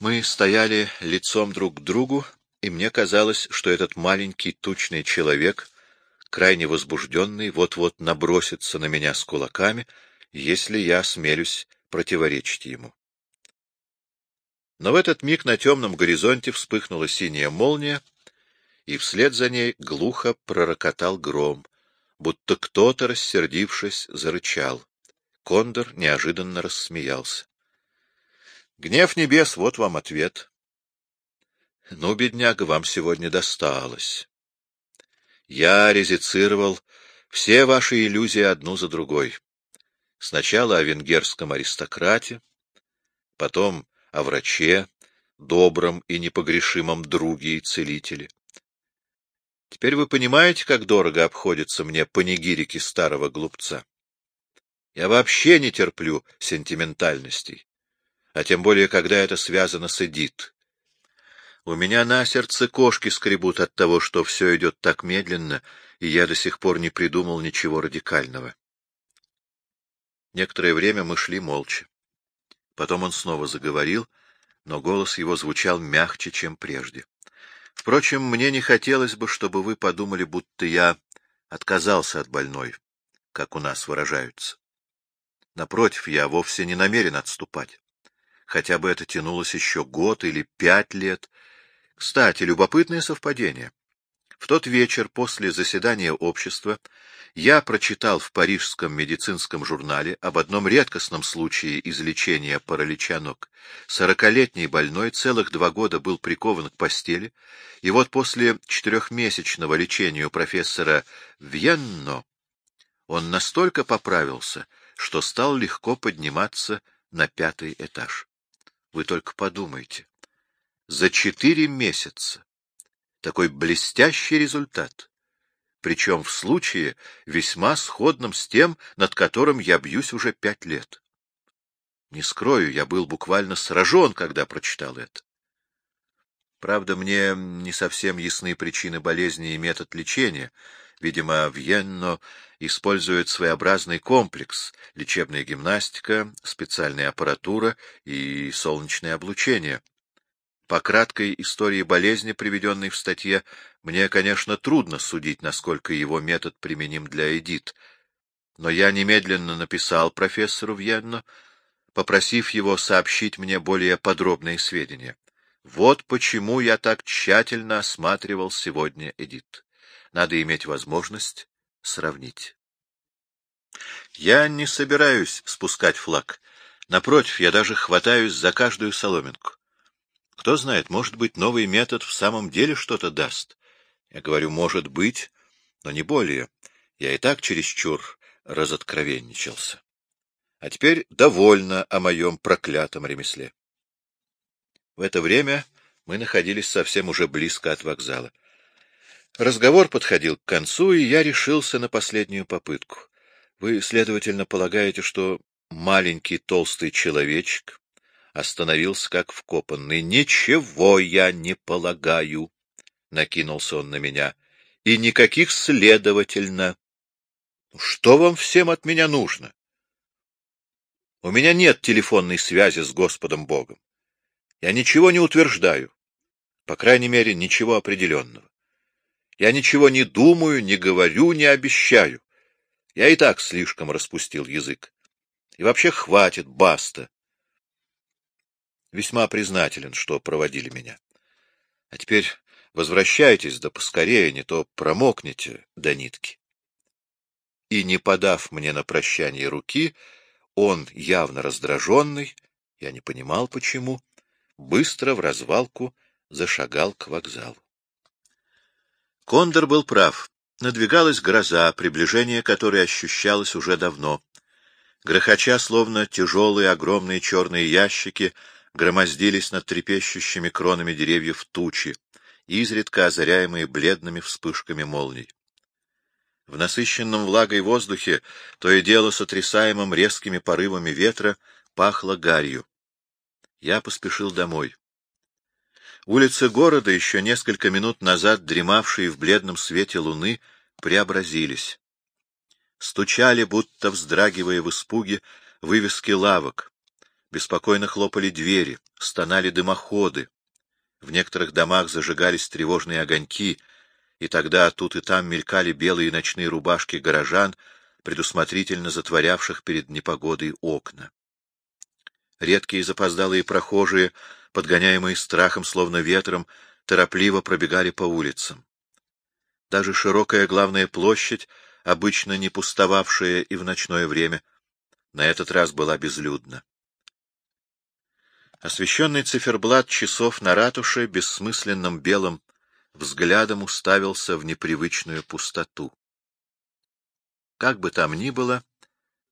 Мы стояли лицом друг к другу, и мне казалось, что этот маленький тучный человек, крайне возбужденный, вот-вот набросится на меня с кулаками, если я осмелюсь противоречить ему. Но в этот миг на темном горизонте вспыхнула синяя молния, и вслед за ней глухо пророкотал гром, будто кто-то, рассердившись, зарычал. Кондор неожиданно рассмеялся. — Гнев небес, вот вам ответ. — Ну, бедняга, вам сегодня досталось. Я резицировал все ваши иллюзии одну за другой. Сначала о венгерском аристократе, потом о враче, добром и непогрешимом друге и целителе. Теперь вы понимаете, как дорого обходятся мне панигирики старого глупца. Я вообще не терплю сентиментальностей, а тем более, когда это связано с Эдит. У меня на сердце кошки скребут от того, что все идет так медленно, и я до сих пор не придумал ничего радикального. Некоторое время мы шли молча. Потом он снова заговорил, но голос его звучал мягче, чем прежде. Впрочем, мне не хотелось бы, чтобы вы подумали, будто я отказался от больной, как у нас выражаются. Напротив, я вовсе не намерен отступать. Хотя бы это тянулось еще год или пять лет. Кстати, любопытное совпадение. В тот вечер после заседания общества я прочитал в парижском медицинском журнале об одном редкостном случае излечения паралича ног. Сорокалетний больной целых два года был прикован к постели, и вот после четырехмесячного лечения у профессора Вьенно он настолько поправился, что стал легко подниматься на пятый этаж. Вы только подумайте. За четыре месяца такой блестящий результат причем в случае весьма сходном с тем, над которым я бьюсь уже пять лет. Не скрою, я был буквально сражен, когда прочитал это. Правда, мне не совсем ясны причины болезни и метод лечения. Видимо, Вьенно использует своеобразный комплекс — лечебная гимнастика, специальная аппаратура и солнечное облучение. По краткой истории болезни, приведенной в статье, мне, конечно, трудно судить, насколько его метод применим для Эдит, но я немедленно написал профессору Вьенно, попросив его сообщить мне более подробные сведения. Вот почему я так тщательно осматривал сегодня Эдит. Надо иметь возможность сравнить. Я не собираюсь спускать флаг. Напротив, я даже хватаюсь за каждую соломинку. Кто знает, может быть, новый метод в самом деле что-то даст. Я говорю, может быть, но не более. Я и так чересчур разоткровенничался. А теперь довольно о моем проклятом ремесле. В это время мы находились совсем уже близко от вокзала. Разговор подходил к концу, и я решился на последнюю попытку. Вы, следовательно, полагаете, что маленький толстый человечек остановился как вкопанный. — Ничего я не полагаю, — накинулся он на меня, — и никаких следовательно. Что вам всем от меня нужно? У меня нет телефонной связи с Господом Богом. Я ничего не утверждаю, по крайней мере, ничего определенного. Я ничего не думаю, не говорю, не обещаю. Я и так слишком распустил язык. И вообще хватит, баста. Весьма признателен, что проводили меня. А теперь возвращайтесь, да поскорее, не то промокнете до нитки. И, не подав мне на прощание руки, он, явно раздраженный, я не понимал почему, быстро в развалку зашагал к вокзалу. Кондор был прав. Надвигалась гроза, приближение которой ощущалось уже давно. Грохоча, словно тяжелые огромные черные ящики, громоздились над трепещущими кронами деревьев тучи, изредка озаряемые бледными вспышками молний. В насыщенном влагой воздухе, то и дело сотрясаемым резкими порывами ветра, пахло гарью. Я поспешил домой. Улицы города, еще несколько минут назад дремавшие в бледном свете луны, преобразились. Стучали, будто вздрагивая в испуге, вывески лавок, Беспокойно хлопали двери, стонали дымоходы. В некоторых домах зажигались тревожные огоньки, и тогда тут и там мелькали белые ночные рубашки горожан, предусмотрительно затворявших перед непогодой окна. Редкие запоздалые прохожие, подгоняемые страхом, словно ветром, торопливо пробегали по улицам. Даже широкая главная площадь, обычно не пустовавшая и в ночное время, на этот раз была безлюдна. Освещенный циферблат часов на ратуше бессмысленным белым взглядом уставился в непривычную пустоту. Как бы там ни было,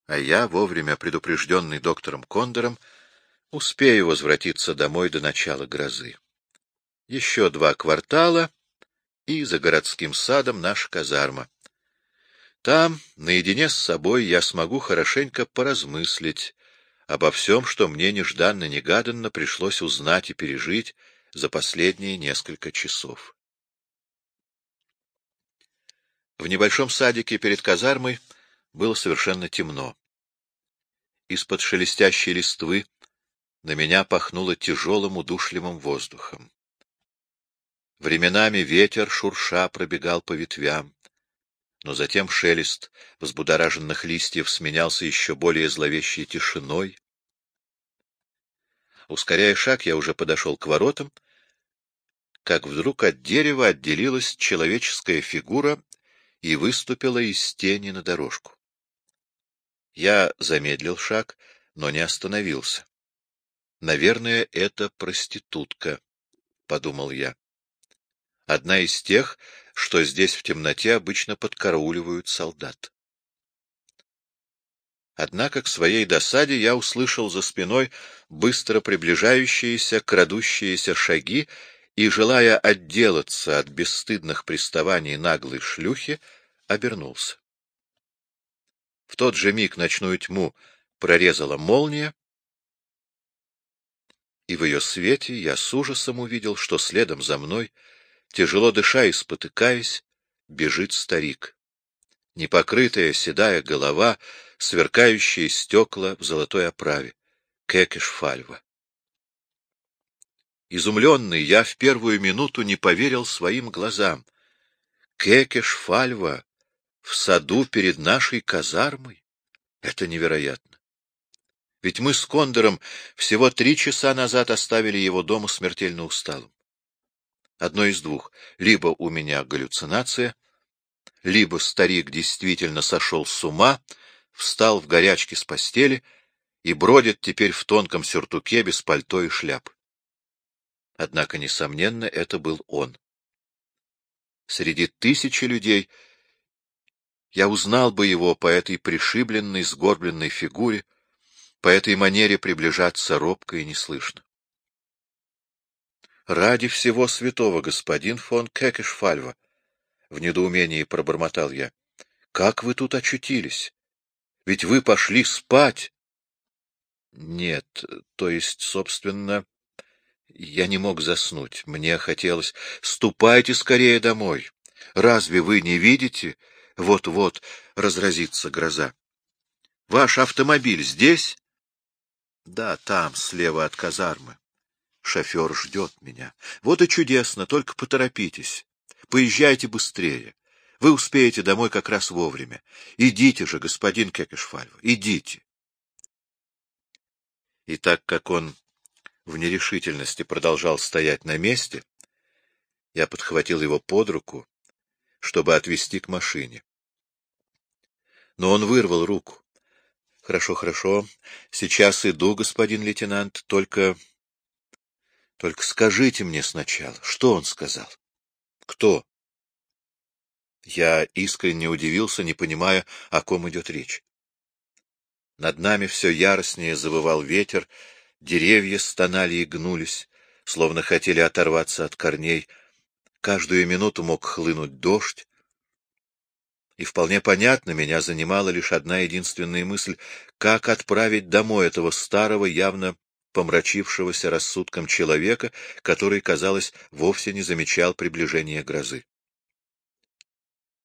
а я, вовремя предупрежденный доктором Кондором, успею возвратиться домой до начала грозы. Еще два квартала, и за городским садом наша казарма. Там, наедине с собой, я смогу хорошенько поразмыслить обо всем, что мне нежданно-негаданно пришлось узнать и пережить за последние несколько часов. В небольшом садике перед казармой было совершенно темно. Из-под шелестящей листвы на меня пахнуло тяжелым удушливым воздухом. Временами ветер, шурша, пробегал по ветвям, но затем шелест взбудораженных листьев сменялся еще более зловещей тишиной. Ускоряя шаг, я уже подошел к воротам, как вдруг от дерева отделилась человеческая фигура и выступила из тени на дорожку. Я замедлил шаг, но не остановился. «Наверное, это проститутка», — подумал я. Одна из тех, что здесь в темноте обычно подкарауливают солдат. Однако к своей досаде я услышал за спиной быстро приближающиеся, крадущиеся шаги и, желая отделаться от бесстыдных приставаний наглой шлюхи, обернулся. В тот же миг ночную тьму прорезала молния, и в ее свете я с ужасом увидел, что следом за мной, тяжело дыша и спотыкаясь, бежит старик. Непокрытая седая голова, сверкающие стекла в золотой оправе. Кекеш Фальва. Изумленный, я в первую минуту не поверил своим глазам. Кекеш Фальва в саду перед нашей казармой? Это невероятно. Ведь мы с Кондором всего три часа назад оставили его дома смертельно усталым. Одно из двух. Либо у меня галлюцинация, либо старик действительно сошел с ума, встал в горячке с постели и бродит теперь в тонком сюртуке без пальто и шляп. Однако, несомненно, это был он. Среди тысячи людей я узнал бы его по этой пришибленной, сгорбленной фигуре, по этой манере приближаться робко и неслышно. «Ради всего святого, господин фон Кекешфальва!» — в недоумении пробормотал я. «Как вы тут очутились? Ведь вы пошли спать!» «Нет, то есть, собственно, я не мог заснуть. Мне хотелось... Ступайте скорее домой! Разве вы не видите? Вот-вот разразится гроза. Ваш автомобиль здесь? Да, там, слева от казармы. Шофер ждет меня. Вот и чудесно, только поторопитесь. Поезжайте быстрее. Вы успеете домой как раз вовремя. Идите же, господин Кекешфальва, идите. И так как он в нерешительности продолжал стоять на месте, я подхватил его под руку, чтобы отвести к машине. Но он вырвал руку. — Хорошо, хорошо. Сейчас иду, господин лейтенант, только... Только скажите мне сначала, что он сказал? — Кто? Я искренне удивился, не понимая, о ком идет речь. Над нами все яростнее завывал ветер, деревья стонали и гнулись, словно хотели оторваться от корней. Каждую минуту мог хлынуть дождь, и вполне понятно, меня занимала лишь одна единственная мысль — как отправить домой этого старого, явно помрачившегося рассудком человека, который, казалось, вовсе не замечал приближения грозы.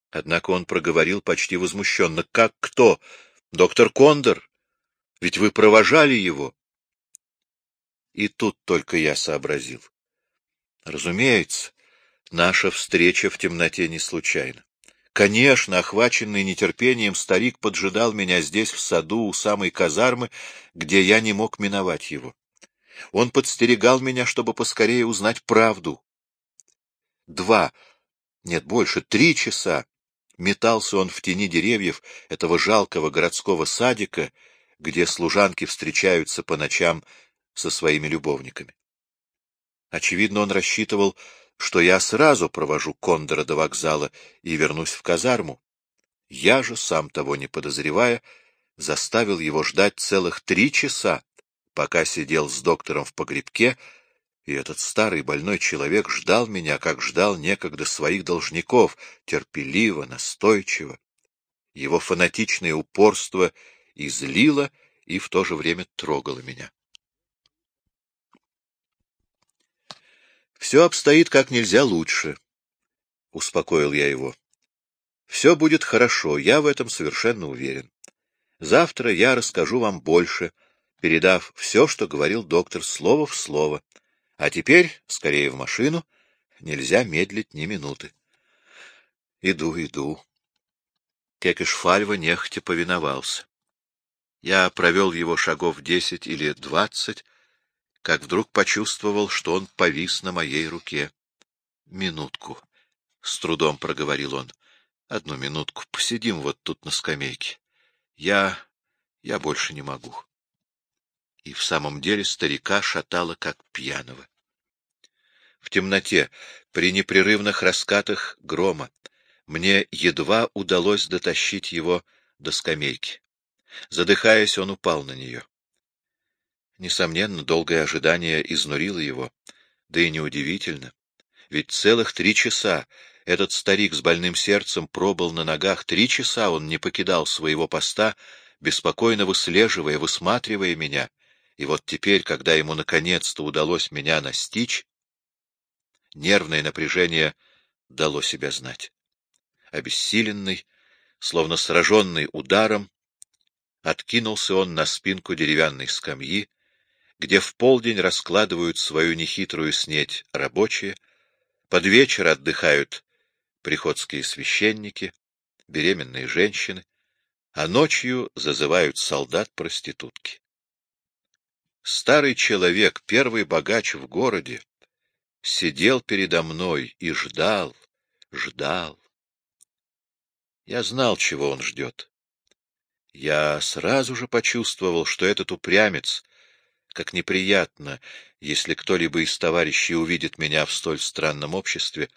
Однако он проговорил почти возмущенно. — Как кто? Доктор Кондор? Ведь вы провожали его. И тут только я сообразил. Разумеется, наша встреча в темноте не случайна. Конечно, охваченный нетерпением, старик поджидал меня здесь, в саду, у самой казармы, где я не мог миновать его. Он подстерегал меня, чтобы поскорее узнать правду. Два, нет, больше, три часа метался он в тени деревьев этого жалкого городского садика, где служанки встречаются по ночам со своими любовниками. Очевидно, он рассчитывал, что я сразу провожу Кондора до вокзала и вернусь в казарму. Я же, сам того не подозревая, заставил его ждать целых три часа, пока сидел с доктором в погребке, и этот старый больной человек ждал меня, как ждал некогда своих должников, терпеливо, настойчиво. Его фанатичное упорство излило и в то же время трогало меня. Все обстоит как нельзя лучше, — успокоил я его. Все будет хорошо, я в этом совершенно уверен. Завтра я расскажу вам больше, передав все, что говорил доктор, слово в слово. А теперь скорее в машину, нельзя медлить ни минуты. Иду, иду. Кекешфальва нехотя повиновался. Я провел его шагов десять или двадцать, как вдруг почувствовал, что он повис на моей руке. — Минутку, — с трудом проговорил он. — Одну минутку, посидим вот тут на скамейке. Я... я больше не могу. И в самом деле старика шатало, как пьяного. В темноте, при непрерывных раскатах грома, мне едва удалось дотащить его до скамейки. Задыхаясь, он упал на нее. Несомненно, долгое ожидание изнурило его. Да и неудивительно. Ведь целых три часа этот старик с больным сердцем пробыл на ногах. Три часа он не покидал своего поста, беспокойно выслеживая, высматривая меня. И вот теперь, когда ему наконец-то удалось меня настичь, нервное напряжение дало себя знать. Обессиленный, словно сраженный ударом, откинулся он на спинку деревянной скамьи, где в полдень раскладывают свою нехитрую снеть рабочие, под вечер отдыхают приходские священники, беременные женщины, а ночью зазывают солдат-проститутки. Старый человек, первый богач в городе, сидел передо мной и ждал, ждал. Я знал, чего он ждет. Я сразу же почувствовал, что этот упрямец как неприятно, если кто-либо из товарищей увидит меня в столь странном обществе,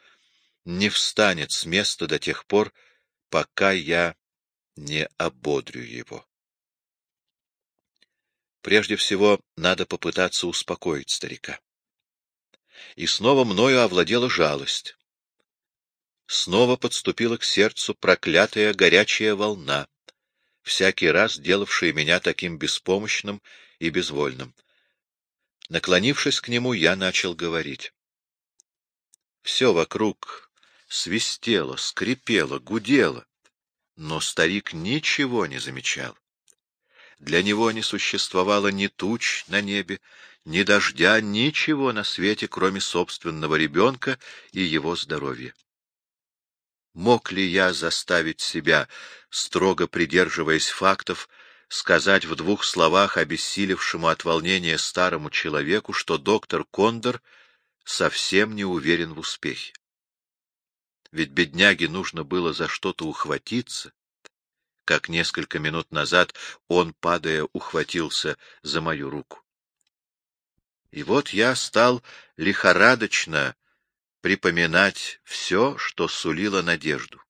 не встанет с места до тех пор, пока я не ободрю его. Прежде всего, надо попытаться успокоить старика. И снова мною овладела жалость. Снова подступила к сердцу проклятая горячая волна, всякий раз делавшая меня таким беспомощным и безвольным. Наклонившись к нему, я начал говорить. Все вокруг свистело, скрипело, гудело, но старик ничего не замечал. Для него не существовало ни туч на небе, ни дождя, ничего на свете, кроме собственного ребенка и его здоровья. Мог ли я заставить себя, строго придерживаясь фактов, сказать в двух словах обессилевшему от волнения старому человеку, что доктор Кондор совсем не уверен в успехе. Ведь бедняге нужно было за что-то ухватиться, как несколько минут назад он, падая, ухватился за мою руку. И вот я стал лихорадочно припоминать все, что сулило надежду.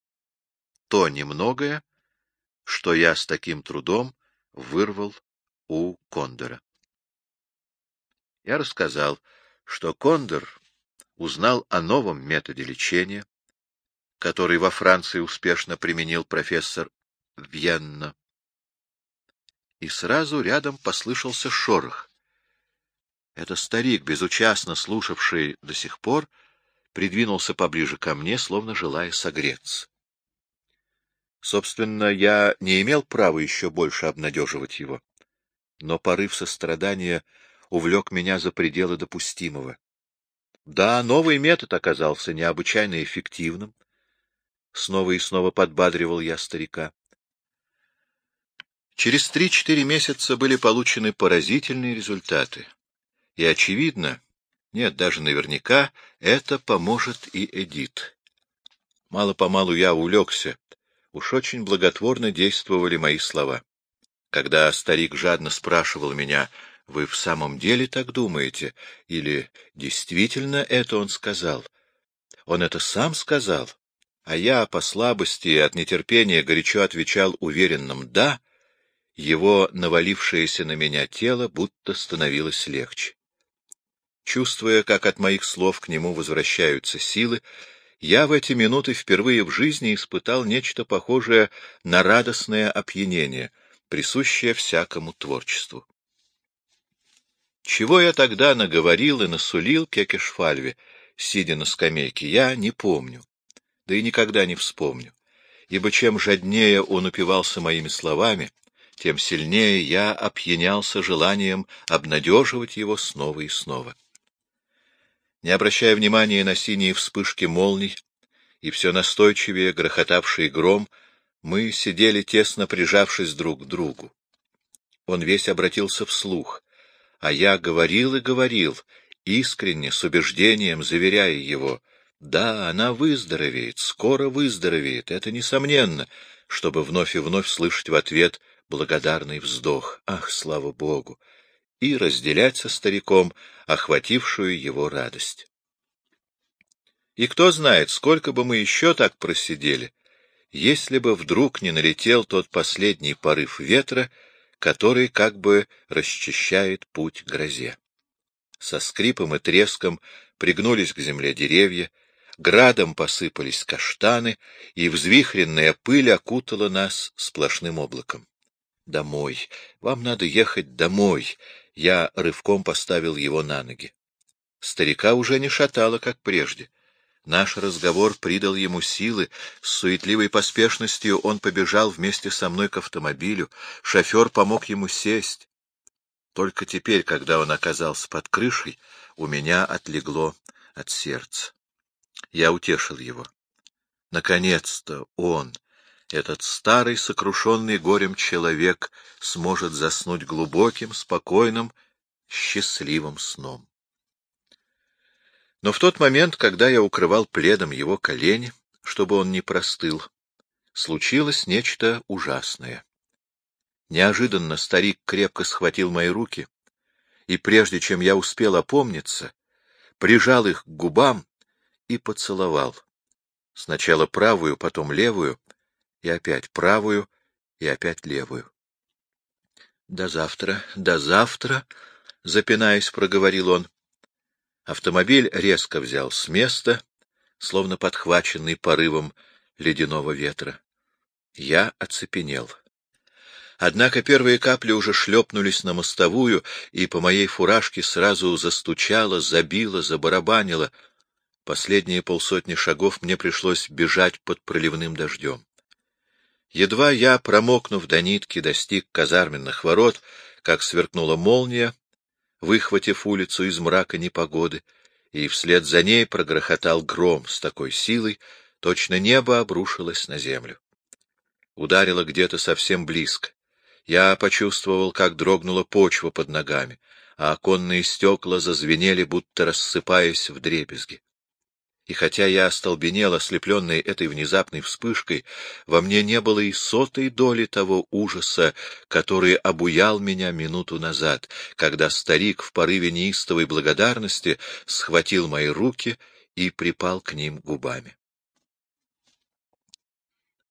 То немногое, что я с таким трудом вырвал у Кондора. Я рассказал, что Кондор узнал о новом методе лечения, который во Франции успешно применил профессор Вьенна. И сразу рядом послышался шорох. Это старик, безучастно слушавший до сих пор, придвинулся поближе ко мне, словно желая согреться. Собственно, я не имел права еще больше обнадеживать его. Но порыв сострадания увлек меня за пределы допустимого. Да, новый метод оказался необычайно эффективным. Снова и снова подбадривал я старика. Через три-четыре месяца были получены поразительные результаты. И очевидно, нет, даже наверняка, это поможет и Эдит. Мало-помалу я увлекся. Уж очень благотворно действовали мои слова. Когда старик жадно спрашивал меня, «Вы в самом деле так думаете?» или «Действительно это он сказал?» Он это сам сказал, а я по слабости и от нетерпения горячо отвечал уверенным «да», его навалившееся на меня тело будто становилось легче. Чувствуя, как от моих слов к нему возвращаются силы, я в эти минуты впервые в жизни испытал нечто похожее на радостное опьянение, присущее всякому творчеству. Чего я тогда наговорил и насулил Кекешфальве, сидя на скамейке, я не помню, да и никогда не вспомню, ибо чем жаднее он упивался моими словами, тем сильнее я опьянялся желанием обнадеживать его снова и снова. Не обращая внимания на синие вспышки молний и все настойчивее грохотавший гром, мы сидели тесно прижавшись друг к другу. Он весь обратился вслух, а я говорил и говорил, искренне, с убеждением заверяя его, да, она выздоровеет, скоро выздоровеет, это несомненно, чтобы вновь и вновь слышать в ответ благодарный вздох. Ах, слава Богу! И разделять со стариком охватившую его радость. И кто знает, сколько бы мы еще так просидели, если бы вдруг не налетел тот последний порыв ветра, который как бы расчищает путь грозе. Со скрипом и треском пригнулись к земле деревья, градом посыпались каштаны, и взвихренная пыль окутала нас сплошным облаком. Домой. Вам надо ехать домой. Я рывком поставил его на ноги. Старика уже не шатало, как прежде. Наш разговор придал ему силы, с суетливой поспешностью он побежал вместе со мной к автомобилю, шофер помог ему сесть. Только теперь, когда он оказался под крышей, у меня отлегло от сердца. Я утешил его. Наконец-то он, этот старый, сокрушенный горем человек сможет заснуть глубоким, спокойным, счастливым сном. Но в тот момент, когда я укрывал пледом его колени, чтобы он не простыл, случилось нечто ужасное. Неожиданно старик крепко схватил мои руки, и прежде чем я успел опомниться, прижал их к губам и поцеловал. Сначала правую, потом левую, и опять правую, и опять левую. — До завтра, до завтра, — запинаясь, проговорил он. Автомобиль резко взял с места, словно подхваченный порывом ледяного ветра. Я оцепенел. Однако первые капли уже шлепнулись на мостовую, и по моей фуражке сразу застучало, забило, забарабанило. Последние полсотни шагов мне пришлось бежать под проливным дождем. Едва я, промокнув до нитки, достиг казарменных ворот, как сверкнула молния, выхватив улицу из мрака непогоды, и вслед за ней прогрохотал гром с такой силой, точно небо обрушилось на землю. Ударило где-то совсем близко. Я почувствовал, как дрогнула почва под ногами, а оконные стекла зазвенели, будто рассыпаясь в дребезги. И хотя я остолбенел, ослепленный этой внезапной вспышкой, во мне не было и сотой доли того ужаса, который обуял меня минуту назад, когда старик в порыве неистовой благодарности схватил мои руки и припал к ним губами.